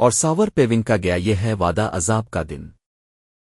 اور ساور پیونگ کا گیا یہ ہے وعدہ عذاب کا دن۔